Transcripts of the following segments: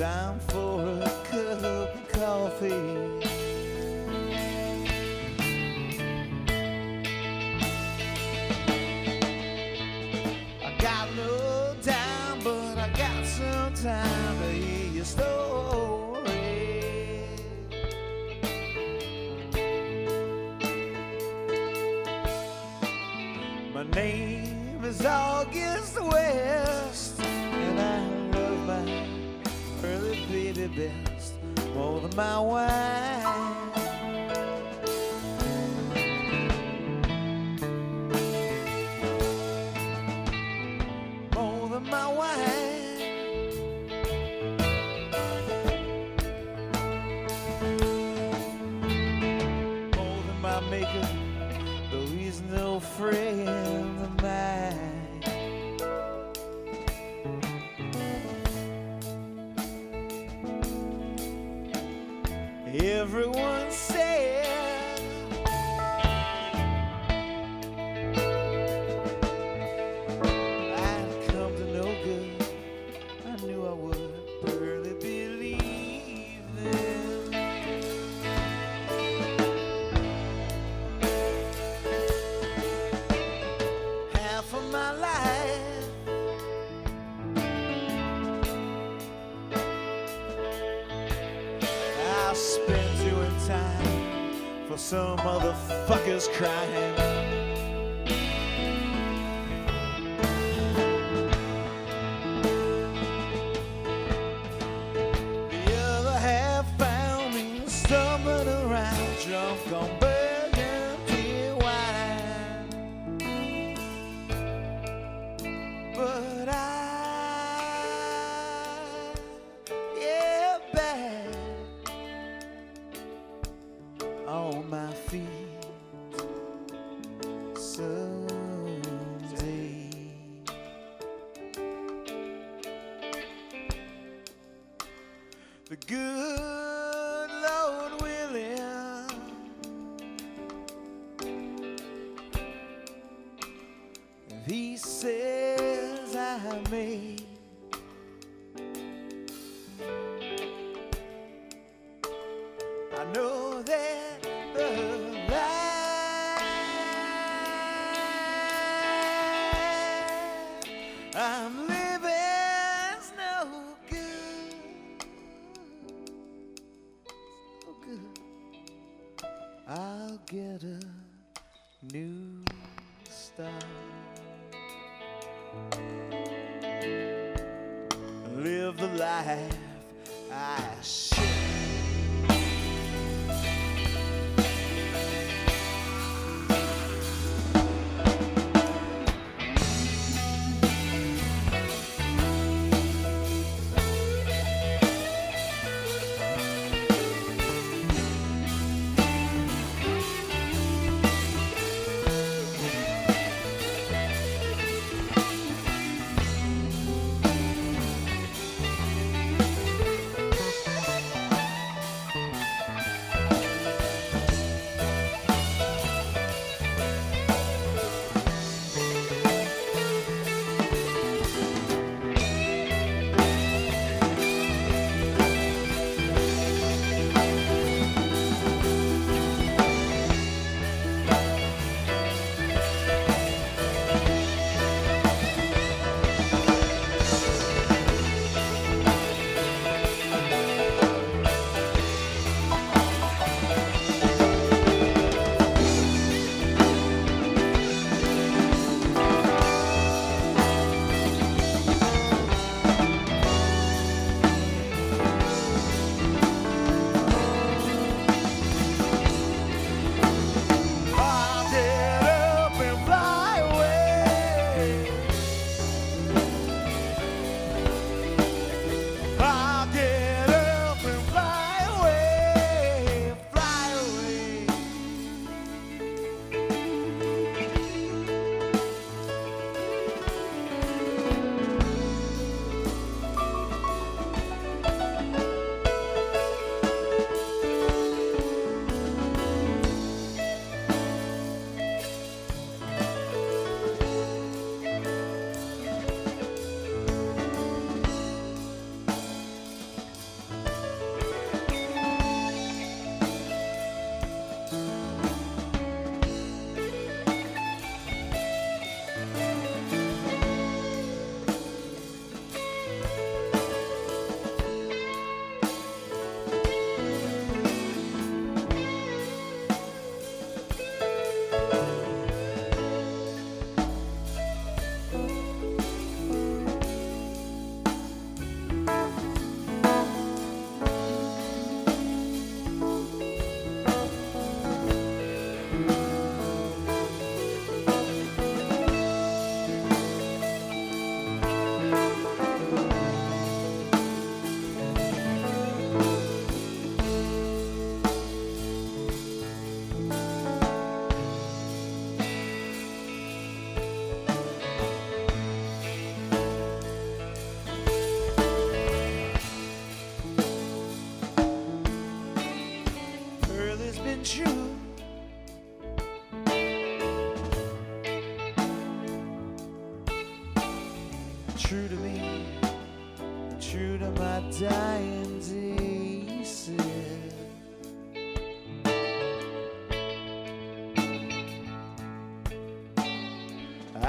dime for a cup of coffee. I got no time, but I got some time early baby best more than my wine. more than my wine. More than my makeup, though he's no friend of mine. Everyone said I'd come to no good. I knew I would barely believe them. Half of my life. Spent time for some motherfuckers crying. The good Lord willing. If he says I may. I know that the new start. Live the life I should.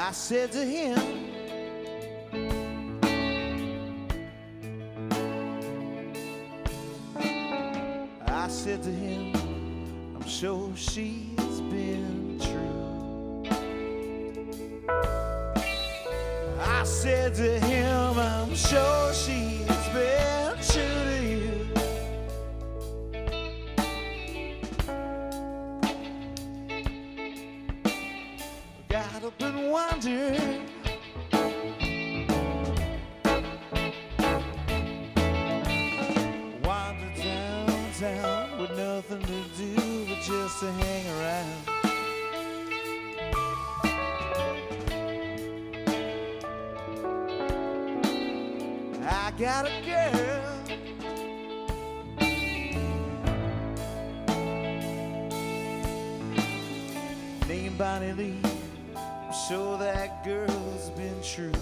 I said to him. I said to him, I'm sure she's been true. I said to him, I'm sure she's been and wondered. Wander downtown with nothing to do but just to hang around. I got a girl. Bonnie Lee. I'm that girl's been true.